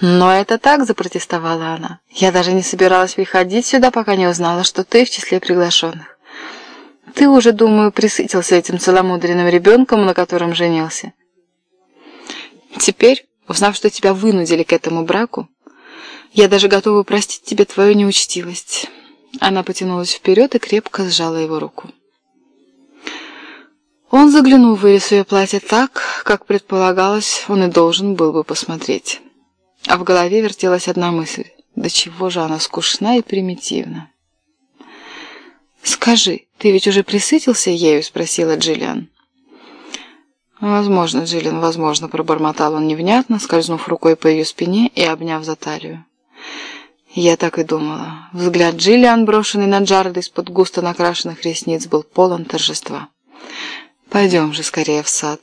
«Но это так», — запротестовала она. «Я даже не собиралась приходить сюда, пока не узнала, что ты в числе приглашенных. Ты уже, думаю, присытился этим целомудренным ребенком, на котором женился. Теперь, узнав, что тебя вынудили к этому браку, я даже готова простить тебе твою неучтивость». Она потянулась вперед и крепко сжала его руку. Он заглянул в вырез ее платья так, как предполагалось, он и должен был бы посмотреть. А в голове вертелась одна мысль. Да чего же она скучна и примитивна? «Скажи, ты ведь уже присытился ею?» — спросила Джиллиан. «Возможно, Джиллиан, возможно», — пробормотал он невнятно, скользнув рукой по ее спине и обняв за талию. Я так и думала. Взгляд Джиллиан, брошенный на Джареда из-под густо накрашенных ресниц, был полон торжества. «Пойдем же скорее в сад».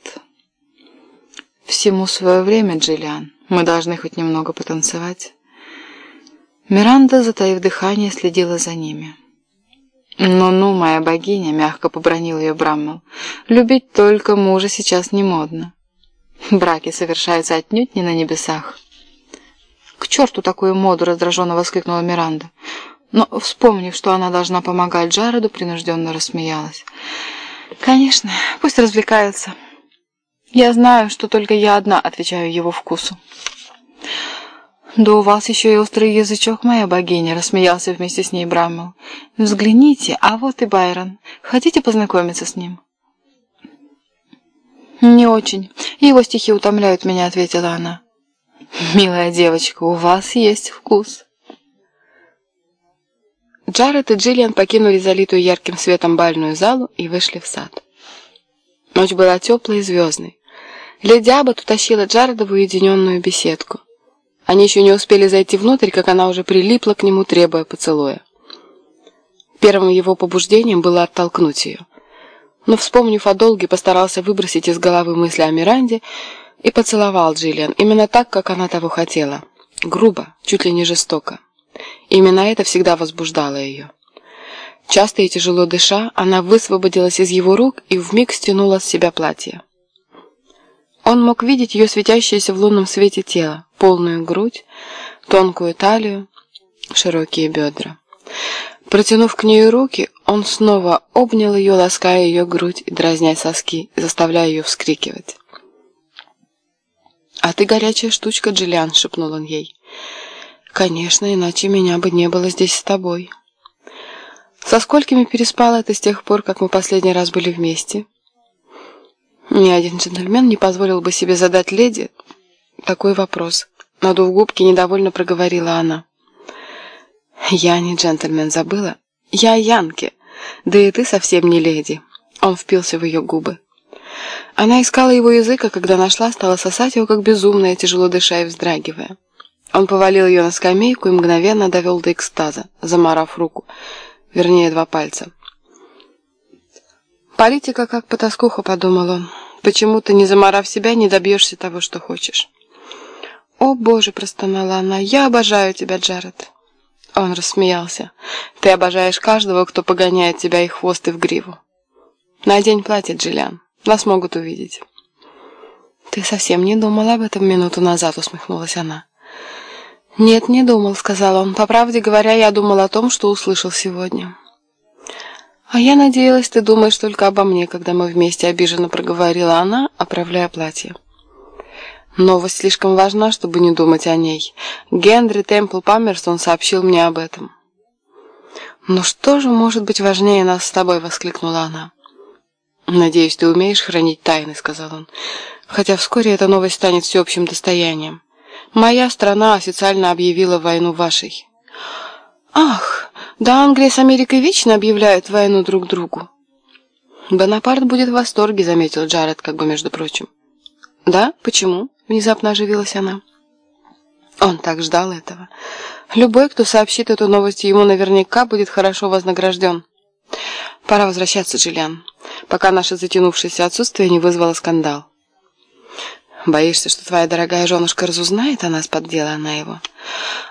«Всему свое время, Джиллиан. Мы должны хоть немного потанцевать». Миранда, затаив дыхание, следила за ними. «Ну-ну, моя богиня», — мягко побронил ее Браммел, — «любить только мужа сейчас не модно. Браки совершаются отнюдь не на небесах». «К черту такую моду!» — раздраженно воскликнула Миранда. Но, вспомнив, что она должна помогать Джареду, принужденно рассмеялась. «Конечно, пусть развлекаются. Я знаю, что только я одна отвечаю его вкусу». «Да у вас еще и острый язычок, моя богиня», — рассмеялся вместе с ней Браммел. «Взгляните, а вот и Байрон. Хотите познакомиться с ним?» «Не очень. Его стихи утомляют меня», — ответила она. «Милая девочка, у вас есть вкус». Джаред и Джиллиан покинули залитую ярким светом бальную залу и вышли в сад. Ночь была теплой и звездной. Леди Аббот утащила Джареда в уединенную беседку. Они еще не успели зайти внутрь, как она уже прилипла к нему, требуя поцелуя. Первым его побуждением было оттолкнуть ее. Но, вспомнив о долге, постарался выбросить из головы мысли о Миранде и поцеловал Джиллиан именно так, как она того хотела. Грубо, чуть ли не жестоко. Именно это всегда возбуждало ее. Часто и тяжело дыша, она высвободилась из его рук и вмиг стянула с себя платье. Он мог видеть ее светящееся в лунном свете тело, полную грудь, тонкую талию, широкие бедра. Протянув к ней руки, он снова обнял ее, лаская ее грудь и дразня соски, заставляя ее вскрикивать. «А ты горячая штучка, Джиллиан», — шепнул он ей. «Конечно, иначе меня бы не было здесь с тобой». «Со сколькими переспала ты с тех пор, как мы последний раз были вместе?» Ни один джентльмен не позволил бы себе задать леди такой вопрос. Надув губки, недовольно проговорила она. «Я не джентльмен, забыла? Я Янки. Да и ты совсем не леди». Он впился в ее губы. Она искала его языка, когда нашла, стала сосать его, как безумная, тяжело дыша и вздрагивая. Он повалил ее на скамейку и мгновенно довел до экстаза, замарав руку, вернее, два пальца. «Политика как потаскуха», — подумал он. «Почему ты, не заморав себя, не добьешься того, что хочешь?» «О, Боже!» — простонала она. «Я обожаю тебя, Джаред!» Он рассмеялся. «Ты обожаешь каждого, кто погоняет тебя и хвост, и в гриву. Надень платье, Джиллиан. Нас могут увидеть». «Ты совсем не думал об этом минуту назад», — усмехнулась она. «Нет, не думал», — сказал он. «По правде говоря, я думал о том, что услышал сегодня». «А я надеялась, ты думаешь только обо мне, когда мы вместе обиженно проговорила она, оправляя платье». Новость слишком важна, чтобы не думать о ней. Генри Темпл Паммерсон сообщил мне об этом. «Но что же может быть важнее нас с тобой?» — воскликнула она. «Надеюсь, ты умеешь хранить тайны», — сказал он. «Хотя вскоре эта новость станет всеобщим достоянием. Моя страна официально объявила войну вашей». «Ах!» Да Англия с Америкой вечно объявляют войну друг другу. Бонапарт будет в восторге, заметил Джаред, как бы между прочим. Да? Почему? Внезапно оживилась она. Он так ждал этого. Любой, кто сообщит эту новость ему, наверняка будет хорошо вознагражден. Пора возвращаться, Джиллиан, пока наше затянувшееся отсутствие не вызвало скандал. Боишься, что твоя дорогая женушка разузнает о нас, поддела она его.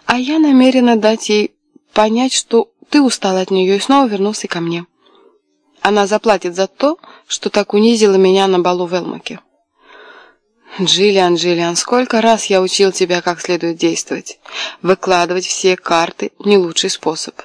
А я намерена дать ей понять, что ты устал от нее и снова вернулся ко мне. Она заплатит за то, что так унизила меня на балу в Элмаке. Джиллиан, Джиллиан, сколько раз я учил тебя, как следует действовать. Выкладывать все карты – не лучший способ.